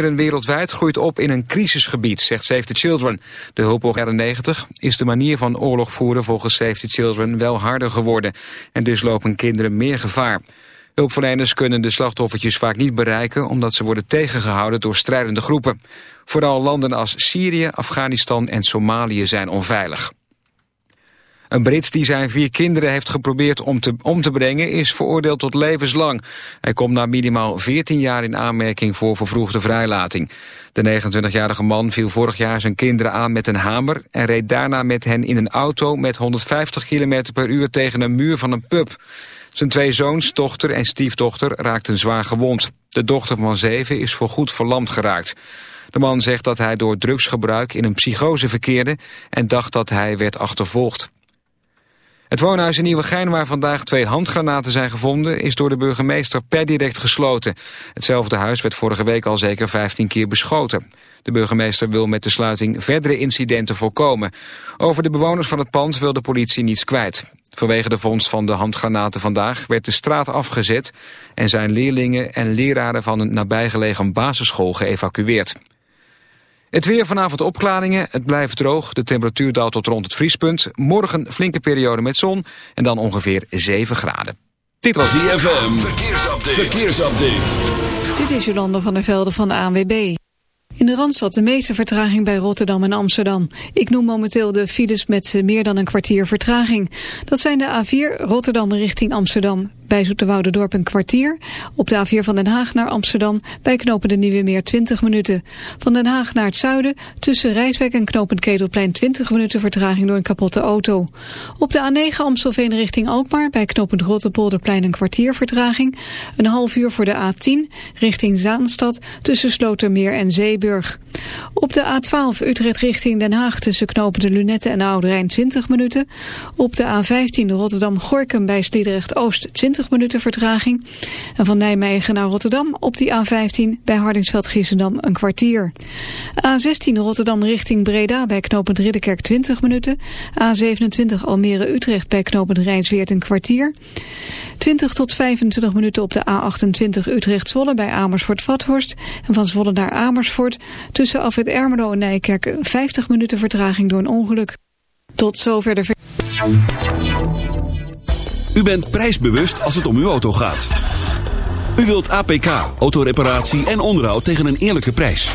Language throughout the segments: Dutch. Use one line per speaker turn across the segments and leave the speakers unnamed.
Kinderen wereldwijd groeit op in een crisisgebied, zegt Save the Children. De hulp 90 is de manier van oorlog voeren volgens Save the Children wel harder geworden. En dus lopen kinderen meer gevaar. Hulpverleners kunnen de slachtoffertjes vaak niet bereiken... omdat ze worden tegengehouden door strijdende groepen. Vooral landen als Syrië, Afghanistan en Somalië zijn onveilig. Een Brit die zijn vier kinderen heeft geprobeerd om te, om te brengen... is veroordeeld tot levenslang. Hij komt na minimaal 14 jaar in aanmerking voor vervroegde vrijlating. De 29-jarige man viel vorig jaar zijn kinderen aan met een hamer... en reed daarna met hen in een auto met 150 km per uur tegen een muur van een pub. Zijn twee zoons, dochter en stiefdochter raakten zwaar gewond. De dochter van zeven is voorgoed verlamd geraakt. De man zegt dat hij door drugsgebruik in een psychose verkeerde... en dacht dat hij werd achtervolgd. Het woonhuis in Nieuwegein, waar vandaag twee handgranaten zijn gevonden... is door de burgemeester per direct gesloten. Hetzelfde huis werd vorige week al zeker 15 keer beschoten. De burgemeester wil met de sluiting verdere incidenten voorkomen. Over de bewoners van het pand wil de politie niets kwijt. Vanwege de vondst van de handgranaten vandaag werd de straat afgezet... en zijn leerlingen en leraren van een nabijgelegen basisschool geëvacueerd. Het weer vanavond opklaringen, het blijft droog, de temperatuur daalt tot rond het vriespunt. Morgen flinke periode met zon en dan ongeveer 7 graden.
Dit was DFM, verkeersupdate. verkeersupdate.
Dit is Jolanda van der Velde van de ANWB. In de Randstad de meeste vertraging bij Rotterdam en Amsterdam. Ik noem momenteel de files met meer dan een kwartier vertraging. Dat zijn de A4 Rotterdam richting Amsterdam bij Dorp een kwartier. Op de A4 van Den Haag naar Amsterdam bij knopen de Nieuwe Meer 20 minuten. Van Den Haag naar het zuiden tussen Rijswijk en knooppunt Ketelplein 20 minuten vertraging door een kapotte auto. Op de A9 Amstelveen richting Alkmaar bij knooppunt Rotterpolderplein een kwartier vertraging. Een half uur voor de A10 richting Zaanstad tussen Slotermeer en Zeeburg. Op de A12 Utrecht richting Den Haag tussen knopen de Lunette en Oude Rijn 20 minuten. Op de A15 Rotterdam-Gorkum bij Sliedrecht Oost 20 20 minuten vertraging. En van Nijmegen naar Rotterdam op die A15 bij Hardingsveld-Giessendam een kwartier. A16 Rotterdam richting Breda bij knooppunt Ridderkerk 20 minuten. A27 Almere-Utrecht bij knooppunt Rijnsweert een kwartier. 20 tot 25 minuten op de A28 Utrecht-Zwolle bij Amersfoort-Vathorst. En van Zwolle naar Amersfoort tussen Afrit Ermelo en Nijkerk 50 minuten vertraging door een ongeluk. Tot zover de...
U bent prijsbewust als het om uw auto gaat. U wilt APK, autoreparatie en onderhoud tegen een eerlijke prijs.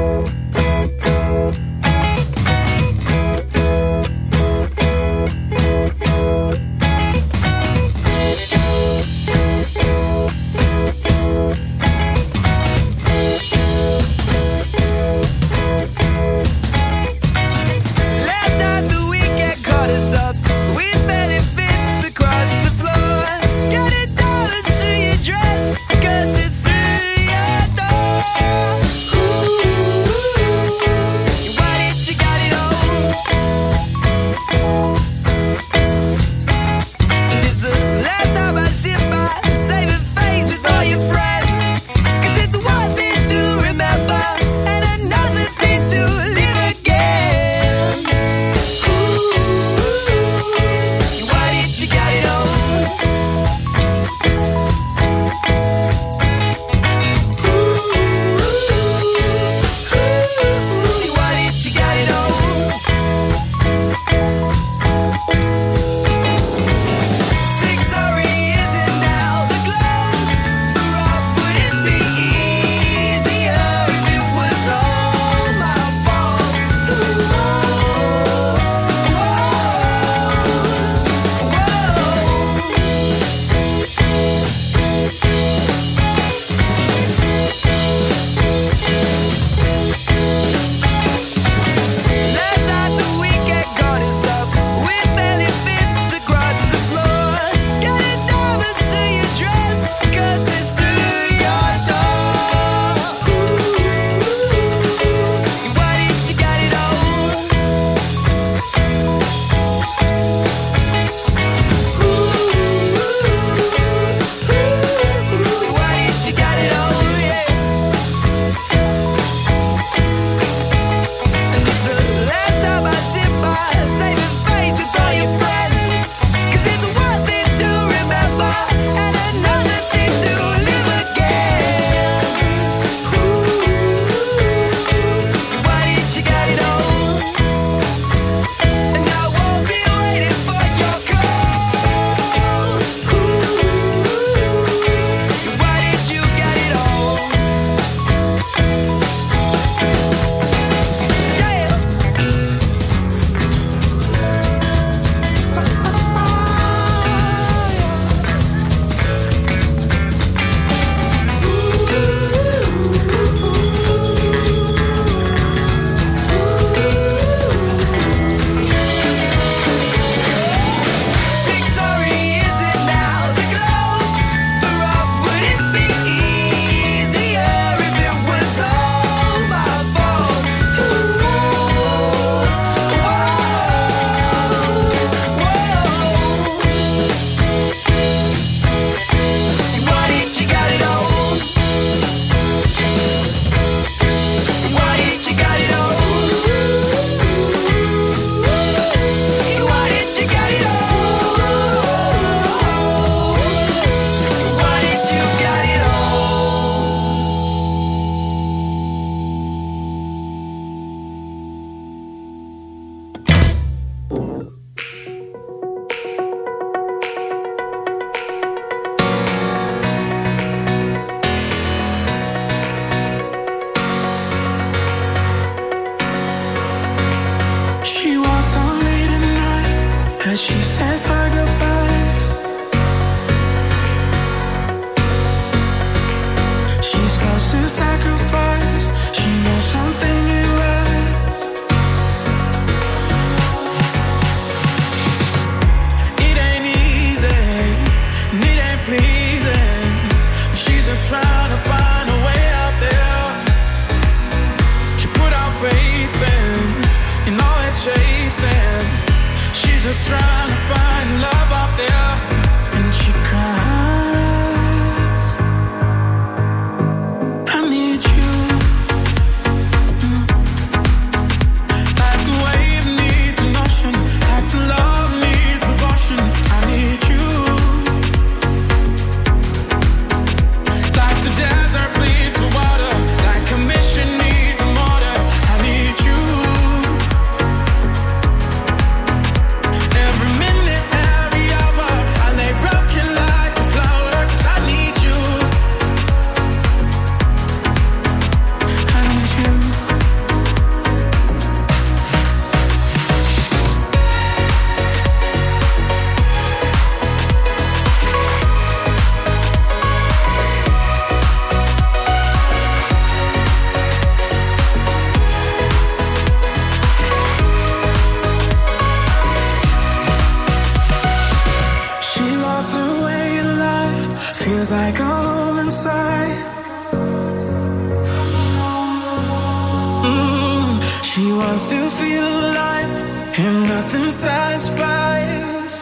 and nothing satisfies.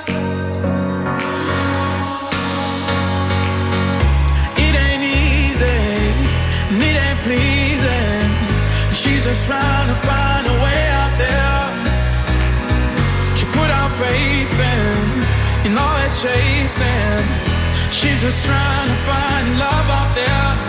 It ain't easy, and it ain't pleasing. She's just trying to find way out there. She put chasing. She's just trying to find love out there.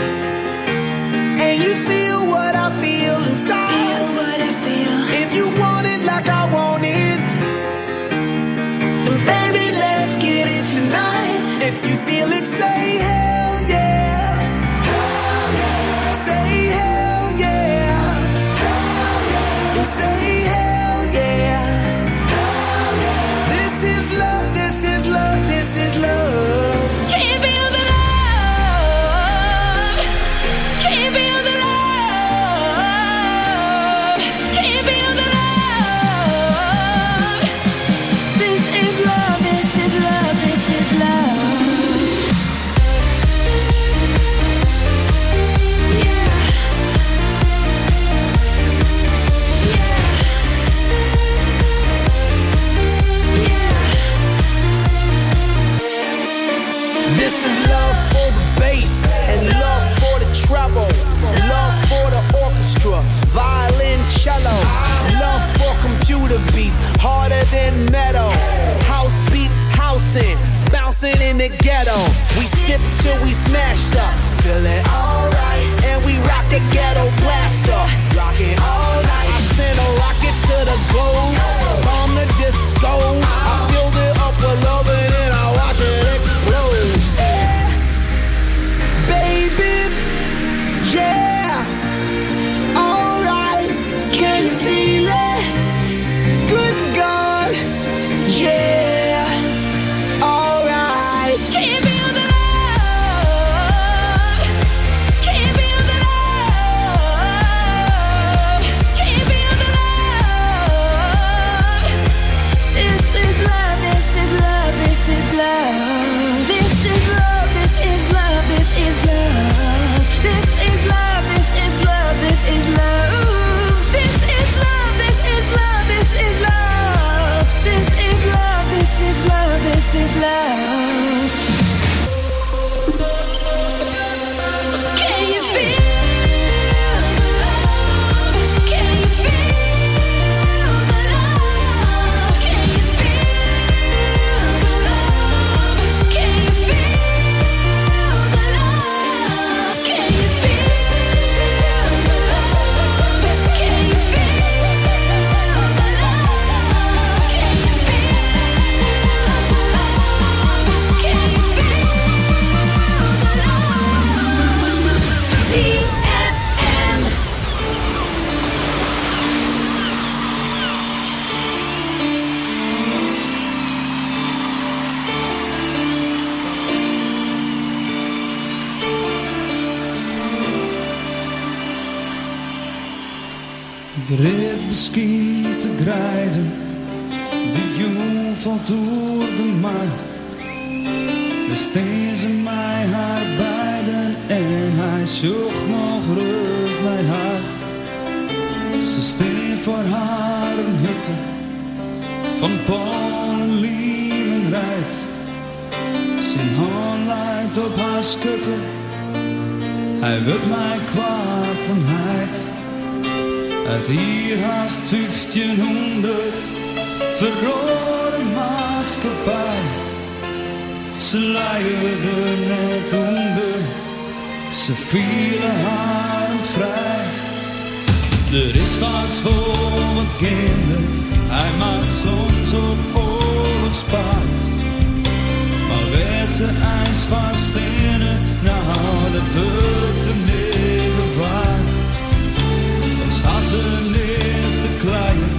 kleien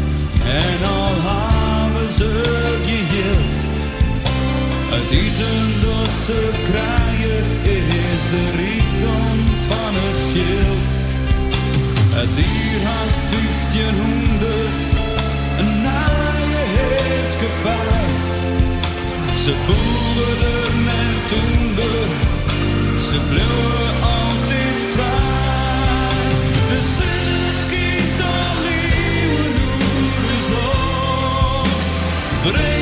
en
al hebben ze geheeld. Het eten dat ze krijgen is de rijkdom van het veld. Het dier haast 1500, een naaie heerskepaar. Ze boeren met toender, ze bleven
grande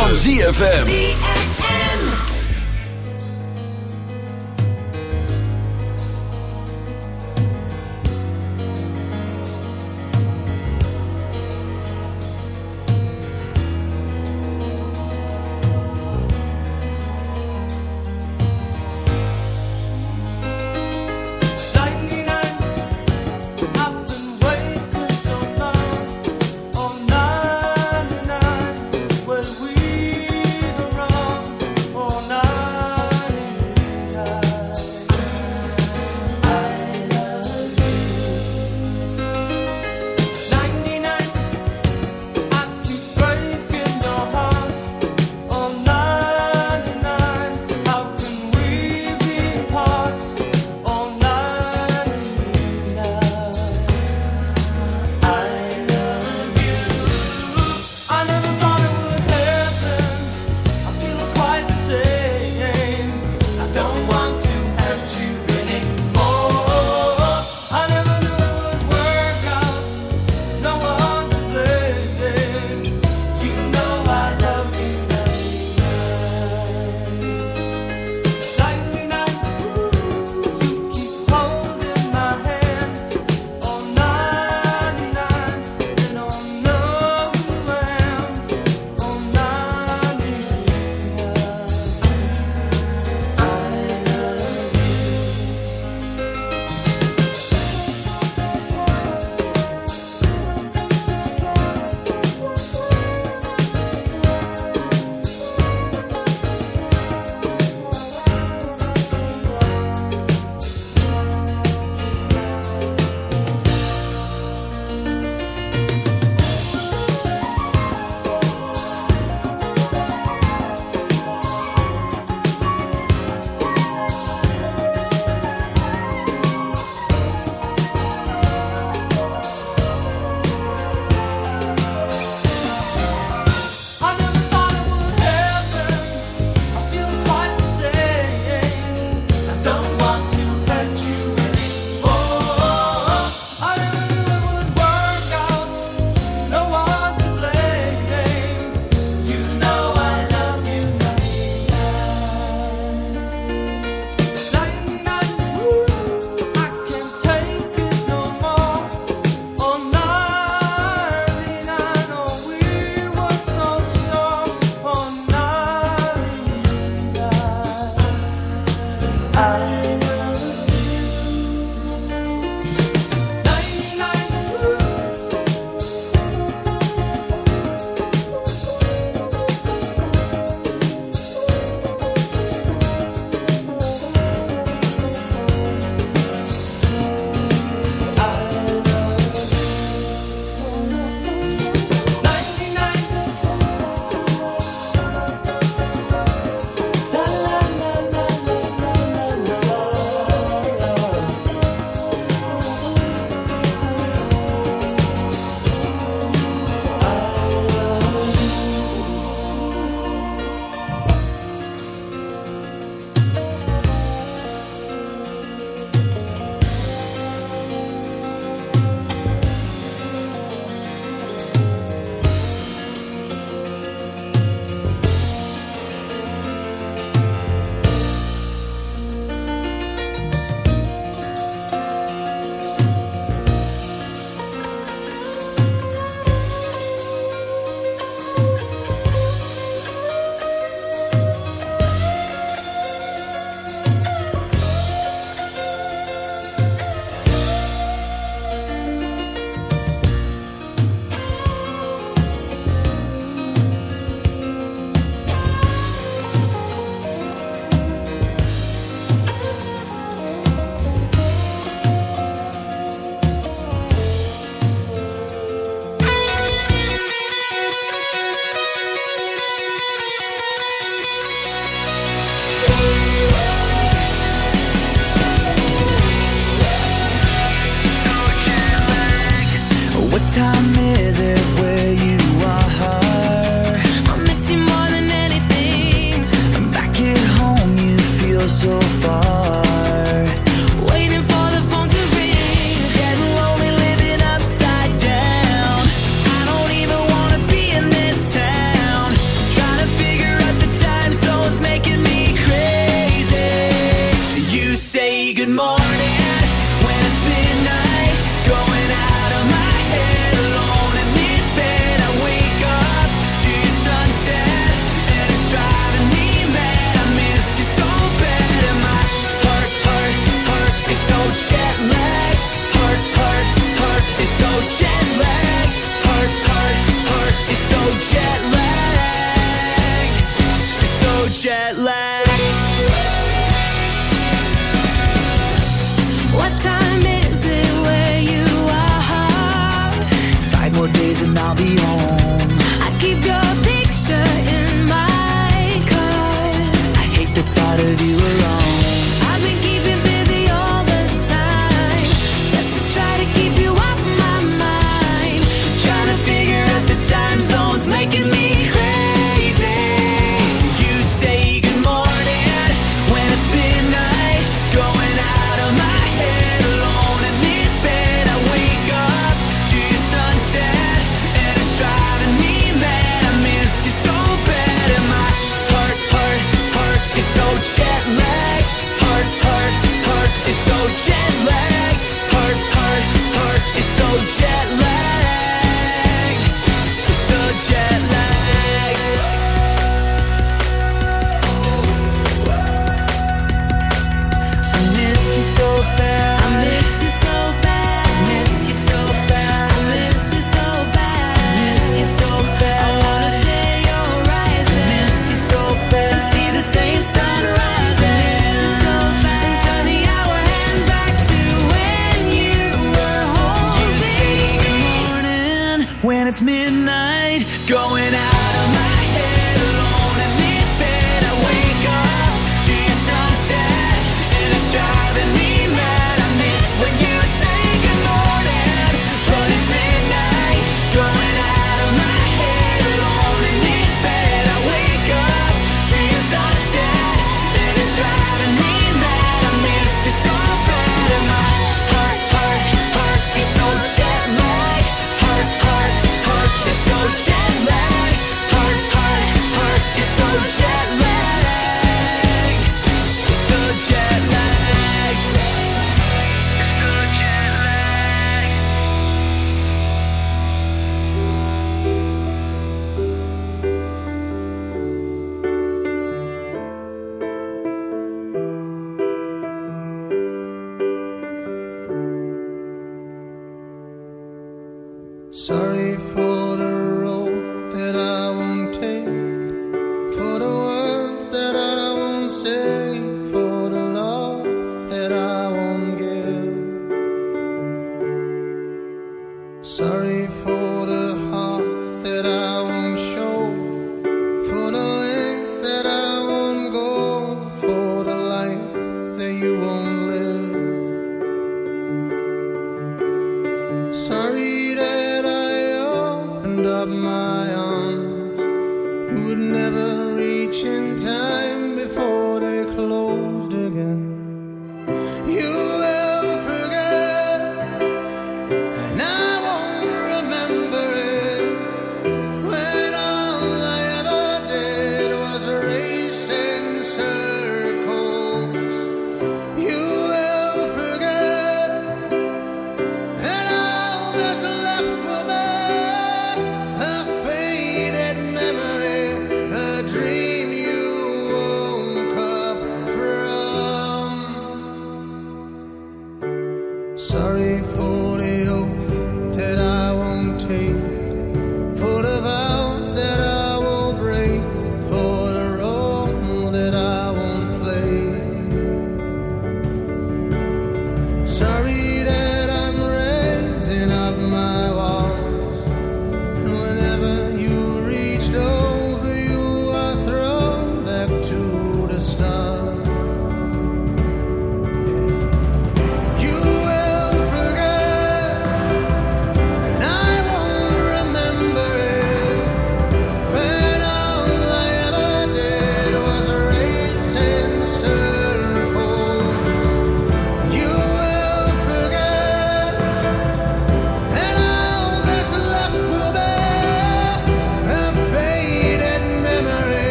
van ZFM.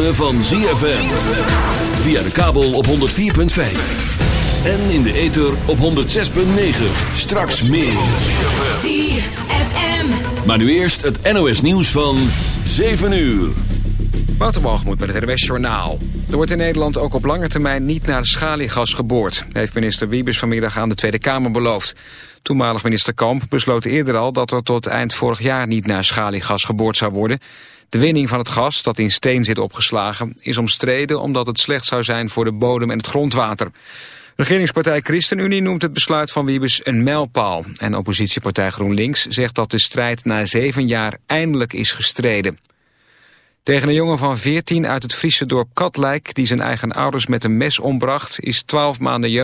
Ritme van ZFM. Via de kabel op 104.5. En in de ether op 106.9. Straks meer.
ZFM.
Maar nu eerst het NOS nieuws van 7 uur.
Waterbalgemoed met het RWS Journaal. Er wordt in Nederland ook op lange termijn niet naar schaliegas geboord... heeft minister Wiebes vanmiddag aan de Tweede Kamer beloofd. Toenmalig minister Kamp besloot eerder al dat er tot eind vorig jaar niet naar schaliegas geboord zou worden. De winning van het gas, dat in steen zit opgeslagen, is omstreden omdat het slecht zou zijn voor de bodem en het grondwater. Regeringspartij ChristenUnie noemt het besluit van Wiebes een mijlpaal. En oppositiepartij GroenLinks zegt dat de strijd na zeven jaar eindelijk is gestreden. Tegen een jongen van 14 uit het Friese dorp Katlijk... die zijn eigen ouders met een mes ombracht, is 12 maanden jeugd.